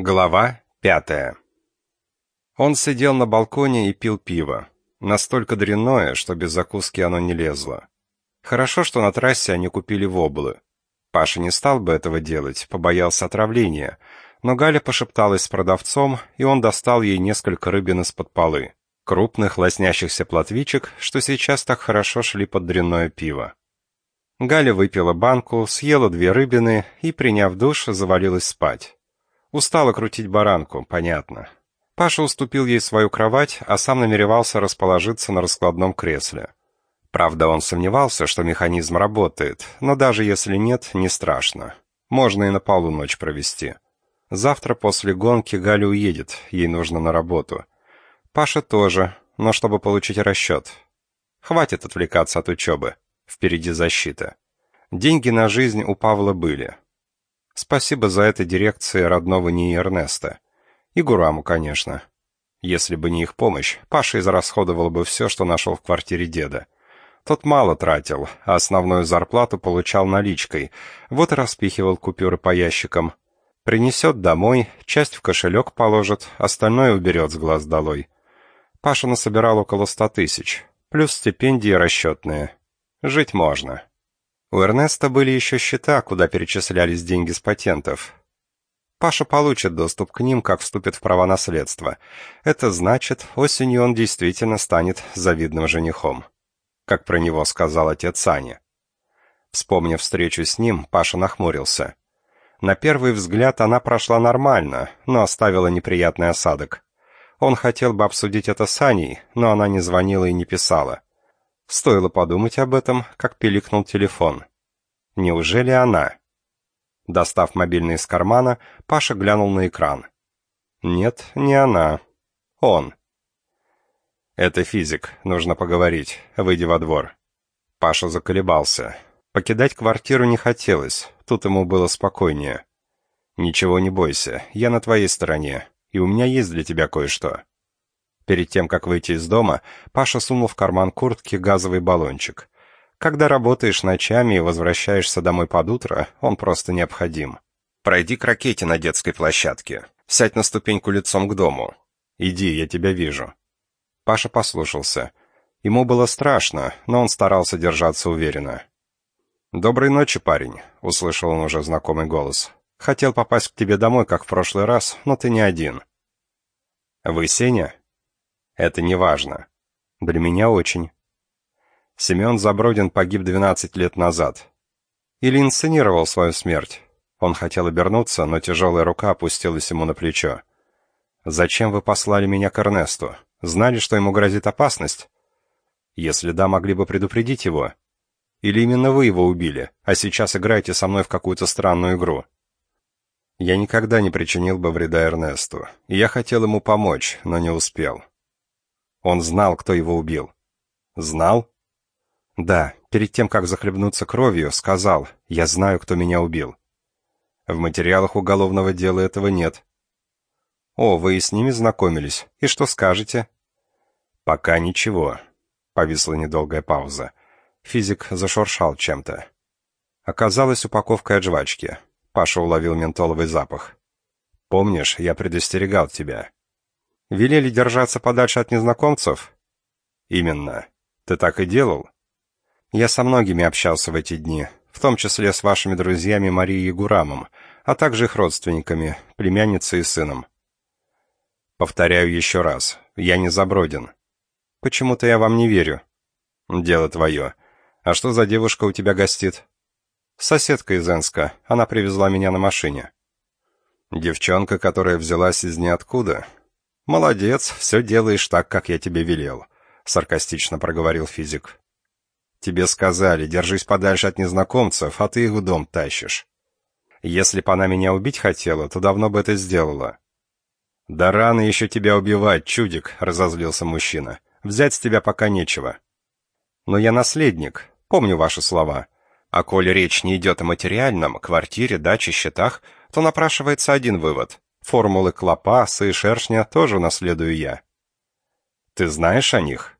Глава пятая. Он сидел на балконе и пил пиво. Настолько дрянное, что без закуски оно не лезло. Хорошо, что на трассе они купили воблы. Паша не стал бы этого делать, побоялся отравления, но Галя пошепталась с продавцом, и он достал ей несколько рыбин из-под полы. Крупных, лоснящихся плотвичек, что сейчас так хорошо шли под дрянное пиво. Галя выпила банку, съела две рыбины и, приняв душ, завалилась спать. Устала крутить баранку, понятно. Паша уступил ей свою кровать, а сам намеревался расположиться на раскладном кресле. Правда, он сомневался, что механизм работает, но даже если нет, не страшно. Можно и на полу ночь провести. Завтра после гонки Галя уедет, ей нужно на работу. Паша тоже, но чтобы получить расчет. Хватит отвлекаться от учебы. Впереди защита. Деньги на жизнь у Павла были. Спасибо за это дирекции родного НИИ Эрнеста. И Гураму, конечно. Если бы не их помощь, Паша израсходовал бы все, что нашел в квартире деда. Тот мало тратил, а основную зарплату получал наличкой, вот и распихивал купюры по ящикам. Принесет домой, часть в кошелек положит, остальное уберет с глаз долой. Паша насобирал около ста тысяч, плюс стипендии расчетные. Жить можно. У Эрнеста были еще счета, куда перечислялись деньги с патентов. Паша получит доступ к ним, как вступит в права наследства. Это значит, осенью он действительно станет завидным женихом. Как про него сказал отец Сани. Вспомнив встречу с ним, Паша нахмурился. На первый взгляд она прошла нормально, но оставила неприятный осадок. Он хотел бы обсудить это с Аней, но она не звонила и не писала. Стоило подумать об этом, как пиликнул телефон. Неужели она? Достав мобильный из кармана, Паша глянул на экран. Нет, не она. Он. Это физик, нужно поговорить. Выйди во двор. Паша заколебался. Покидать квартиру не хотелось, тут ему было спокойнее. Ничего не бойся, я на твоей стороне, и у меня есть для тебя кое-что. Перед тем, как выйти из дома, Паша сунул в карман куртки газовый баллончик. Когда работаешь ночами и возвращаешься домой под утро, он просто необходим. Пройди к ракете на детской площадке. Сядь на ступеньку лицом к дому. Иди, я тебя вижу. Паша послушался. Ему было страшно, но он старался держаться уверенно. «Доброй ночи, парень», — услышал он уже знакомый голос. «Хотел попасть к тебе домой, как в прошлый раз, но ты не один». «Вы Сеня?» Это не важно. Для меня очень. Семен Забродин погиб 12 лет назад. Или инсценировал свою смерть. Он хотел обернуться, но тяжелая рука опустилась ему на плечо. «Зачем вы послали меня к Эрнесту? Знали, что ему грозит опасность? Если да, могли бы предупредить его. Или именно вы его убили, а сейчас играете со мной в какую-то странную игру?» Я никогда не причинил бы вреда Эрнесту, я хотел ему помочь, но не успел. Он знал, кто его убил. Знал? Да, перед тем, как захлебнуться кровью, сказал, я знаю, кто меня убил. В материалах уголовного дела этого нет. О, вы и с ними знакомились. И что скажете? Пока ничего. Повисла недолгая пауза. Физик зашуршал чем-то. Оказалось упаковкой от жвачки. Паша уловил ментоловый запах. «Помнишь, я предостерегал тебя. Велели держаться подальше от незнакомцев? Именно. Ты так и делал? Я со многими общался в эти дни, в том числе с вашими друзьями Марией и Гурамом, а также их родственниками, племянницей и сыном. Повторяю еще раз, я не Забродин. Почему-то я вам не верю. Дело твое. А что за девушка у тебя гостит? Соседка из Энска, она привезла меня на машине. Девчонка, которая взялась из ниоткуда, «Молодец, все делаешь так, как я тебе велел», — саркастично проговорил физик. «Тебе сказали, держись подальше от незнакомцев, а ты их в дом тащишь. Если бы она меня убить хотела, то давно бы это сделала». «Да рано еще тебя убивать, чудик», — разозлился мужчина. «Взять с тебя пока нечего». «Но я наследник, помню ваши слова. А коли речь не идет о материальном, квартире, даче, счетах, то напрашивается один вывод. Формулы Клопаса и Шершня тоже наследую я. Ты знаешь о них?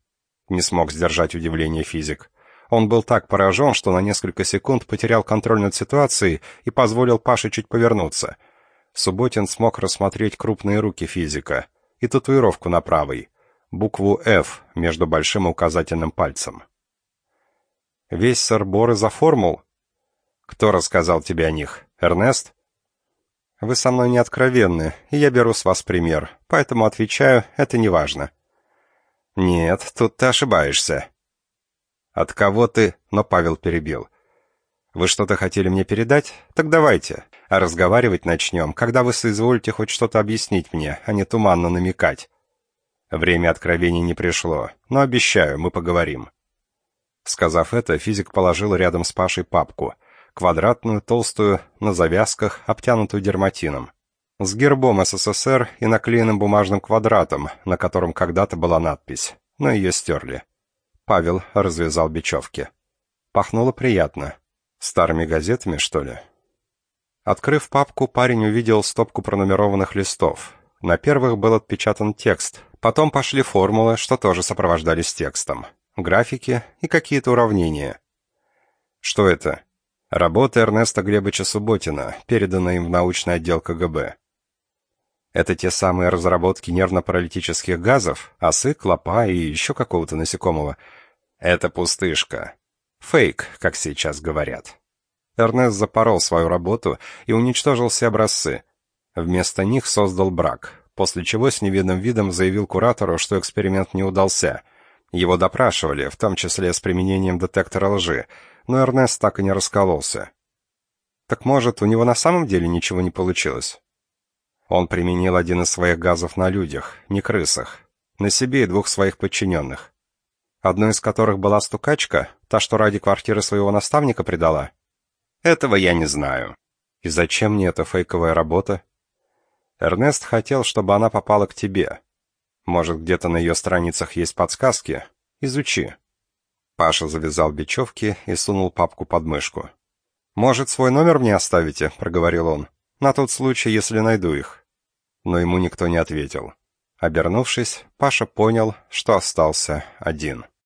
Не смог сдержать удивление физик. Он был так поражен, что на несколько секунд потерял контроль над ситуацией и позволил Паше чуть повернуться. Субботин смог рассмотреть крупные руки физика и татуировку на правой, букву «Ф» между большим и указательным пальцем. «Весь сэр из-за формул?» «Кто рассказал тебе о них? Эрнест?» «Вы со мной не откровенны, и я беру с вас пример, поэтому отвечаю, это не важно». «Нет, тут ты ошибаешься». «От кого ты?» — но Павел перебил. «Вы что-то хотели мне передать? Так давайте. А разговаривать начнем, когда вы соизволите хоть что-то объяснить мне, а не туманно намекать. Время откровений не пришло, но обещаю, мы поговорим». Сказав это, физик положил рядом с Пашей папку, квадратную, толстую, на завязках, обтянутую дерматином, с гербом СССР и наклеенным бумажным квадратом, на котором когда-то была надпись, но ее стерли. Павел развязал бечевки. Пахнуло приятно. Старыми газетами, что ли? Открыв папку, парень увидел стопку пронумерованных листов. На первых был отпечатан текст, потом пошли формулы, что тоже сопровождались текстом, графики и какие-то уравнения. Что это? Работа Эрнеста Глебовича Субботина, переданная им в научный отдел КГБ. Это те самые разработки нервно-паралитических газов, осы, клопа и еще какого-то насекомого. Это пустышка. Фейк, как сейчас говорят. Эрнест запорол свою работу и уничтожил все образцы. Вместо них создал брак, после чего с невидным видом заявил куратору, что эксперимент не удался. Его допрашивали, в том числе с применением детектора лжи, но Эрнест так и не раскололся. Так может, у него на самом деле ничего не получилось? Он применил один из своих газов на людях, не крысах, на себе и двух своих подчиненных одной из которых была стукачка, та, что ради квартиры своего наставника предала? Этого я не знаю. И зачем мне эта фейковая работа? Эрнест хотел, чтобы она попала к тебе. Может, где-то на ее страницах есть подсказки? Изучи. Паша завязал бечевки и сунул папку под мышку. «Может, свой номер мне оставите?» — проговорил он. «На тот случай, если найду их». Но ему никто не ответил. Обернувшись, Паша понял, что остался один.